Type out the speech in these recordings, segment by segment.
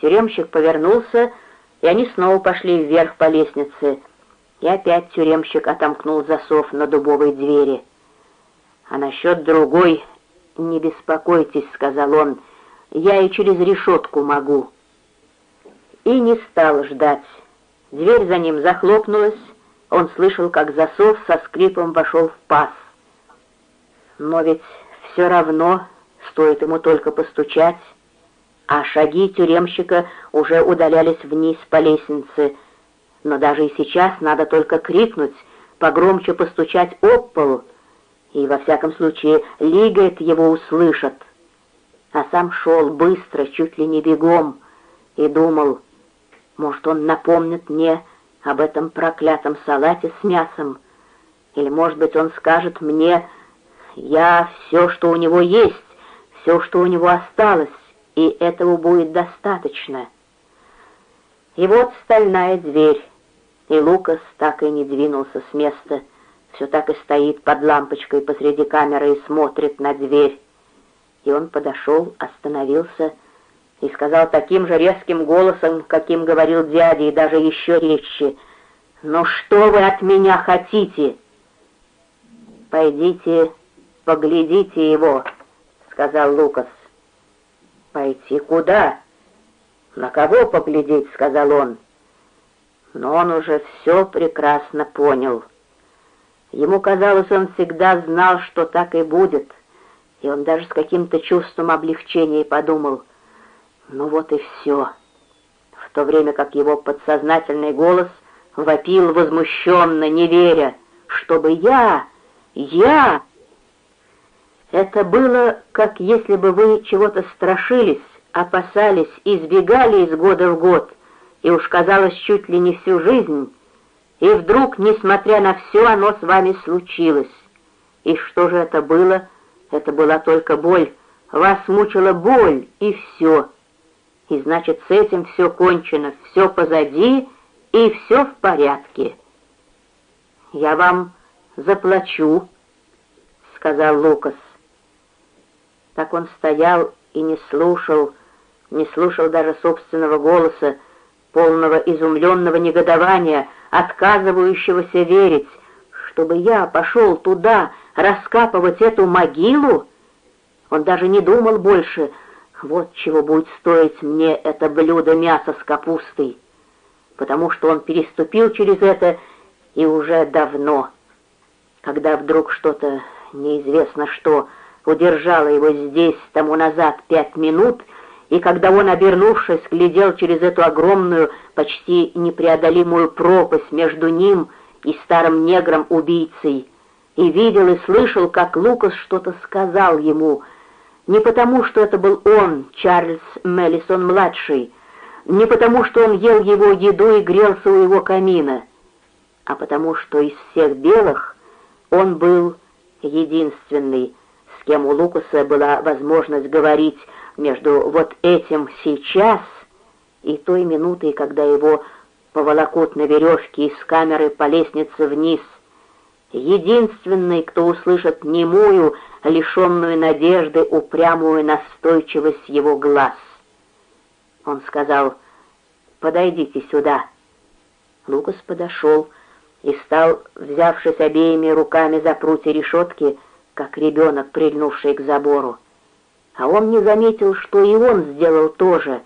Тюремщик повернулся, и они снова пошли вверх по лестнице. И опять тюремщик отомкнул засов на дубовой двери. «А насчет другой не беспокойтесь», — сказал он, — «я и через решетку могу». И не стал ждать. Дверь за ним захлопнулась, он слышал, как засов со скрипом вошел в паз. Но ведь все равно стоит ему только постучать, а шаги тюремщика уже удалялись вниз по лестнице. Но даже и сейчас надо только крикнуть, погромче постучать об пол, и во всяком случае Лигает его услышат. А сам шел быстро, чуть ли не бегом, и думал, может, он напомнит мне об этом проклятом салате с мясом, или, может быть, он скажет мне, я все, что у него есть, все, что у него осталось, и этого будет достаточно. И вот стальная дверь, и Лукас так и не двинулся с места, все так и стоит под лампочкой посреди камеры и смотрит на дверь. И он подошел, остановился и сказал таким же резким голосом, каким говорил дядя, и даже еще резче, «Ну что вы от меня хотите?» «Пойдите, поглядите его», — сказал Лукас. «Пойти куда?» «На кого поглядеть?» — сказал он. Но он уже все прекрасно понял. Ему казалось, он всегда знал, что так и будет, и он даже с каким-то чувством облегчения подумал, ну вот и все. В то время как его подсознательный голос вопил возмущенно, не веря, чтобы я, я... Это было, как если бы вы чего-то страшились, опасались, избегали из года в год, и уж казалось чуть ли не всю жизнь, и вдруг, несмотря на все, оно с вами случилось. И что же это было? Это была только боль. Вас мучила боль, и все. И значит, с этим все кончено, все позади, и все в порядке. «Я вам заплачу», — сказал Лукас. Так он стоял и не слушал, не слушал даже собственного голоса, полного изумленного негодования, отказывающегося верить, чтобы я пошел туда раскапывать эту могилу? Он даже не думал больше, вот чего будет стоить мне это блюдо мяса с капустой, потому что он переступил через это и уже давно, когда вдруг что-то, неизвестно что, удержало его здесь тому назад пять минут, и когда он, обернувшись, глядел через эту огромную, почти непреодолимую пропасть между ним и старым негром-убийцей, и видел и слышал, как Лукас что-то сказал ему, не потому, что это был он, Чарльз Меллисон-младший, не потому, что он ел его еду и грелся у его камина, а потому, что из всех белых он был единственный, кем у Лукаса была возможность говорить между вот этим сейчас и той минутой, когда его поволокут на веревке из камеры по лестнице вниз. Единственный, кто услышит немую, лишенную надежды, упрямую настойчивость его глаз. Он сказал, «Подойдите сюда». Лукас подошел и стал, взявшись обеими руками за прутья решетки, как ребенок, прильнувший к забору. А он не заметил, что и он сделал то же,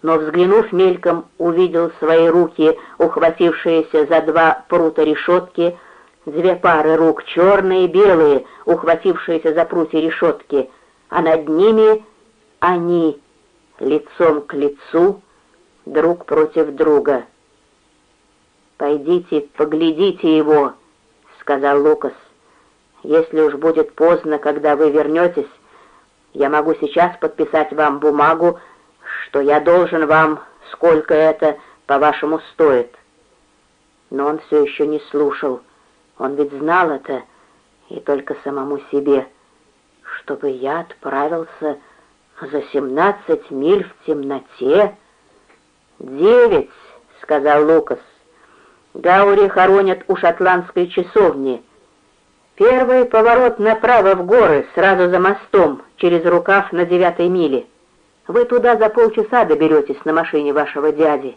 но, взглянув мельком, увидел свои руки, ухватившиеся за два прута решетки, две пары рук, черные и белые, ухватившиеся за прутья решетки, а над ними они, лицом к лицу, друг против друга. «Пойдите, поглядите его», — сказал Лукас. «Если уж будет поздно, когда вы вернетесь, я могу сейчас подписать вам бумагу, что я должен вам, сколько это, по-вашему, стоит. Но он все еще не слушал. Он ведь знал это, и только самому себе, чтобы я отправился за семнадцать миль в темноте. «Девять», — сказал Лукас. «Гаури хоронят у шотландской часовни». Первый поворот направо в горы, сразу за мостом, через рукав на девятой миле. Вы туда за полчаса доберетесь на машине вашего дяди.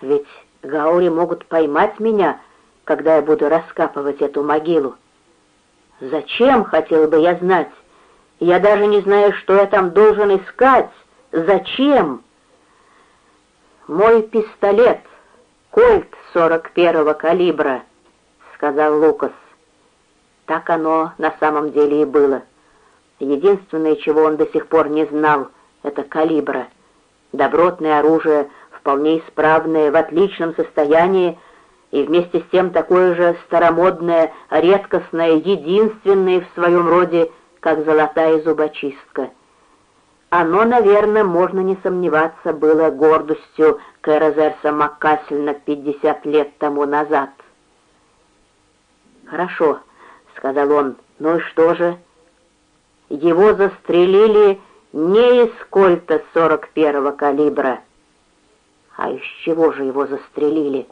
Ведь гаури могут поймать меня, когда я буду раскапывать эту могилу. Зачем, хотел бы я знать? Я даже не знаю, что я там должен искать. Зачем? Мой пистолет, кольт 41-го калибра, сказал Лукас. Так оно на самом деле и было. Единственное, чего он до сих пор не знал, это калибра. Добротное оружие, вполне исправное, в отличном состоянии, и вместе с тем такое же старомодное, редкостное, единственное в своем роде, как золотая зубочистка. Оно, наверное, можно не сомневаться, было гордостью Кэрозерса Маккасельна 50 лет тому назад. «Хорошо», — сказал он, — «ну и что же?» Его застрелили не из кольта 41-го калибра. А из чего же его застрелили?»